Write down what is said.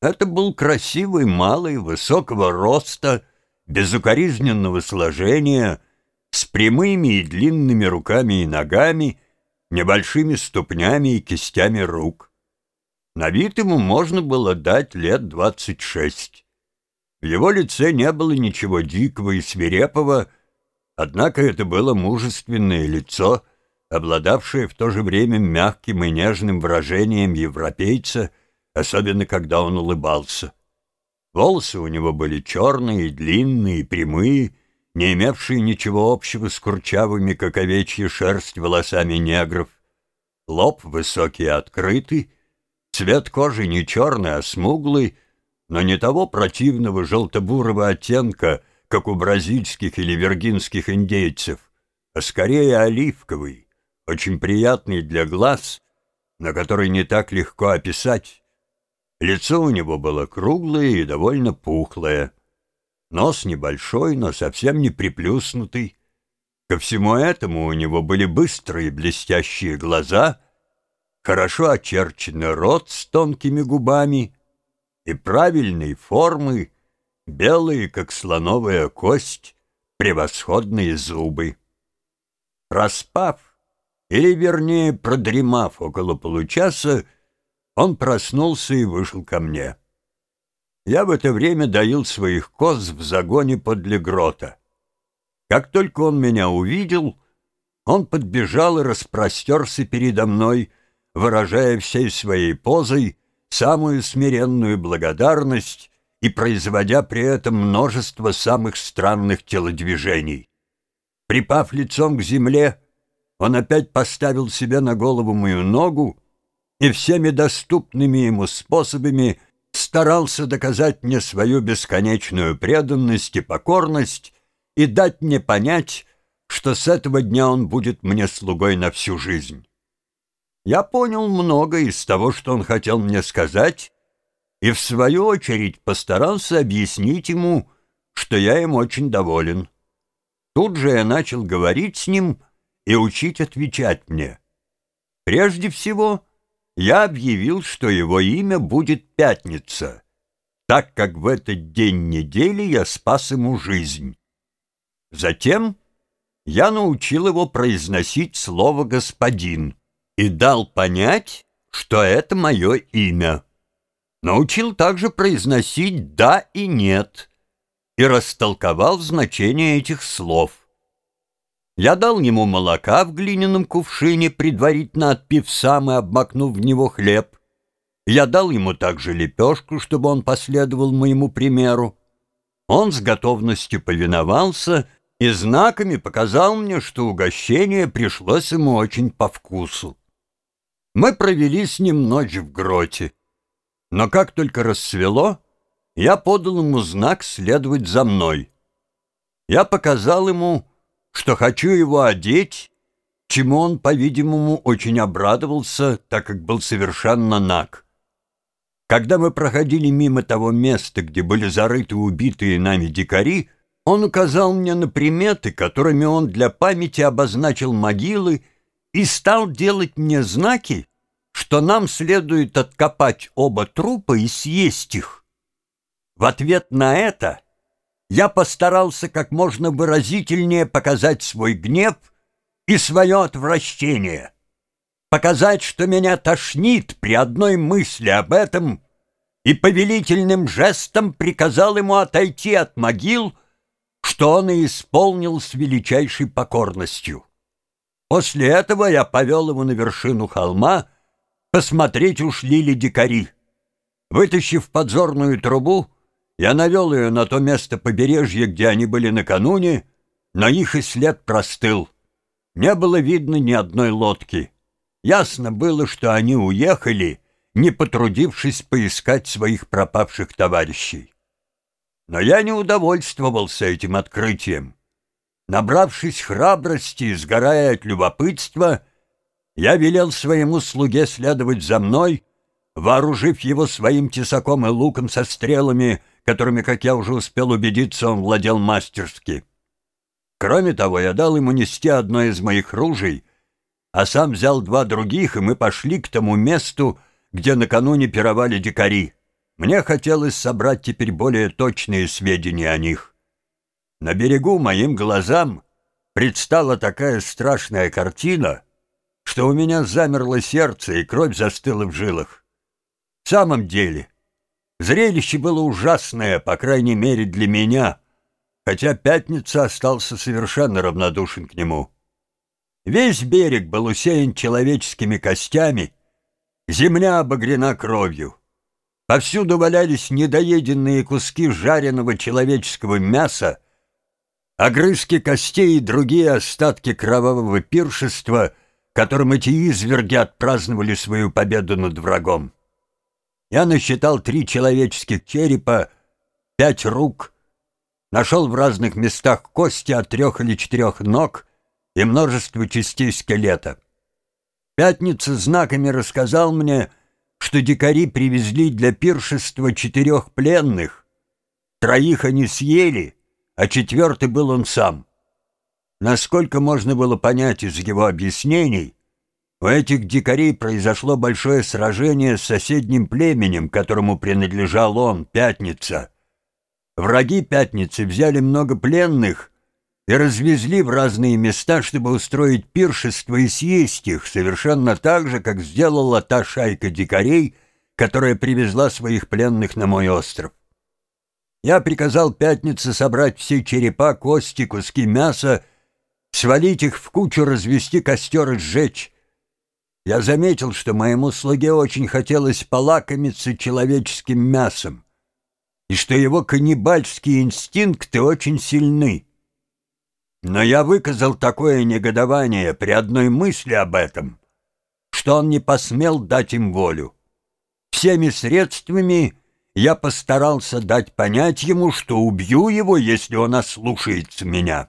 Это был красивый малый, высокого роста, безукоризненного сложения, с прямыми и длинными руками и ногами, небольшими ступнями и кистями рук. На вид ему можно было дать лет двадцать шесть. В его лице не было ничего дикого и свирепого, однако это было мужественное лицо, обладавшее в то же время мягким и нежным выражением европейца, особенно когда он улыбался. Волосы у него были черные, длинные, прямые, не имевшие ничего общего с курчавыми, как овечья шерсть, волосами негров. Лоб высокий и открытый, цвет кожи не черный, а смуглый, но не того противного желто-бурого оттенка, как у бразильских или виргинских индейцев, а скорее оливковый, очень приятный для глаз, на который не так легко описать. Лицо у него было круглое и довольно пухлое. Нос небольшой, но совсем не приплюснутый. Ко всему этому у него были быстрые блестящие глаза, хорошо очерченный рот с тонкими губами и правильной формы, белые, как слоновая кость, превосходные зубы. Проспав, или, вернее, продремав около получаса, он проснулся и вышел ко мне. Я в это время доил своих коз в загоне подле грота. Как только он меня увидел, он подбежал и распростерся передо мной, выражая всей своей позой самую смиренную благодарность и производя при этом множество самых странных телодвижений. Припав лицом к земле, он опять поставил себе на голову мою ногу и всеми доступными ему способами старался доказать мне свою бесконечную преданность и покорность и дать мне понять, что с этого дня он будет мне слугой на всю жизнь. Я понял много из того, что он хотел мне сказать, и в свою очередь постарался объяснить ему, что я им очень доволен. Тут же я начал говорить с ним и учить отвечать мне. Прежде всего, я объявил, что его имя будет Пятница, так как в этот день недели я спас ему жизнь. Затем я научил его произносить слово «господин» и дал понять, что это мое имя. Научил также произносить «да» и «нет» и растолковал значение этих слов. Я дал ему молока в глиняном кувшине, предварительно отпив сам и обмакнув в него хлеб. Я дал ему также лепешку, чтобы он последовал моему примеру. Он с готовностью повиновался и знаками показал мне, что угощение пришлось ему очень по вкусу. Мы провели с ним ночь в гроте. Но как только рассвело, я подал ему знак следовать за мной. Я показал ему что хочу его одеть, чему он, по-видимому, очень обрадовался, так как был совершенно наг. Когда мы проходили мимо того места, где были зарыты убитые нами дикари, он указал мне на приметы, которыми он для памяти обозначил могилы, и стал делать мне знаки, что нам следует откопать оба трупа и съесть их. В ответ на это я постарался как можно выразительнее показать свой гнев и свое отвращение, показать, что меня тошнит при одной мысли об этом, и повелительным жестом приказал ему отойти от могил, что он и исполнил с величайшей покорностью. После этого я повел его на вершину холма посмотреть, ушли ли дикари. Вытащив подзорную трубу, я навел ее на то место побережья, где они были накануне, но их и след простыл. Не было видно ни одной лодки. Ясно было, что они уехали, не потрудившись поискать своих пропавших товарищей. Но я не удовольствовался этим открытием. Набравшись храбрости и сгорая от любопытства, я велел своему слуге следовать за мной, вооружив его своим тесаком и луком со стрелами, которыми, как я уже успел убедиться, он владел мастерски. Кроме того, я дал ему нести одно из моих ружей, а сам взял два других, и мы пошли к тому месту, где накануне пировали дикари. Мне хотелось собрать теперь более точные сведения о них. На берегу моим глазам предстала такая страшная картина, что у меня замерло сердце и кровь застыла в жилах. В самом деле, зрелище было ужасное, по крайней мере для меня, хотя Пятница остался совершенно равнодушен к нему. Весь берег был усеян человеческими костями, земля обогрена кровью. Повсюду валялись недоеденные куски жареного человеческого мяса, огрызки костей и другие остатки кровавого пиршества, которым эти изверги отпраздновали свою победу над врагом. Я насчитал три человеческих черепа, пять рук, нашел в разных местах кости от трех или четырех ног и множество частей скелета. Пятница знаками рассказал мне, что дикари привезли для пиршества четырех пленных. Троих они съели, а четвертый был он сам. Насколько можно было понять из его объяснений, у этих дикарей произошло большое сражение с соседним племенем, которому принадлежал он, Пятница. Враги Пятницы взяли много пленных и развезли в разные места, чтобы устроить пиршество и съесть их, совершенно так же, как сделала та шайка дикарей, которая привезла своих пленных на мой остров. Я приказал Пятнице собрать все черепа, кости, куски мяса, свалить их в кучу, развести костер и сжечь. Я заметил, что моему слуге очень хотелось полакомиться человеческим мясом, и что его каннибальские инстинкты очень сильны. Но я выказал такое негодование при одной мысли об этом, что он не посмел дать им волю. Всеми средствами я постарался дать понять ему, что убью его, если он ослушается меня.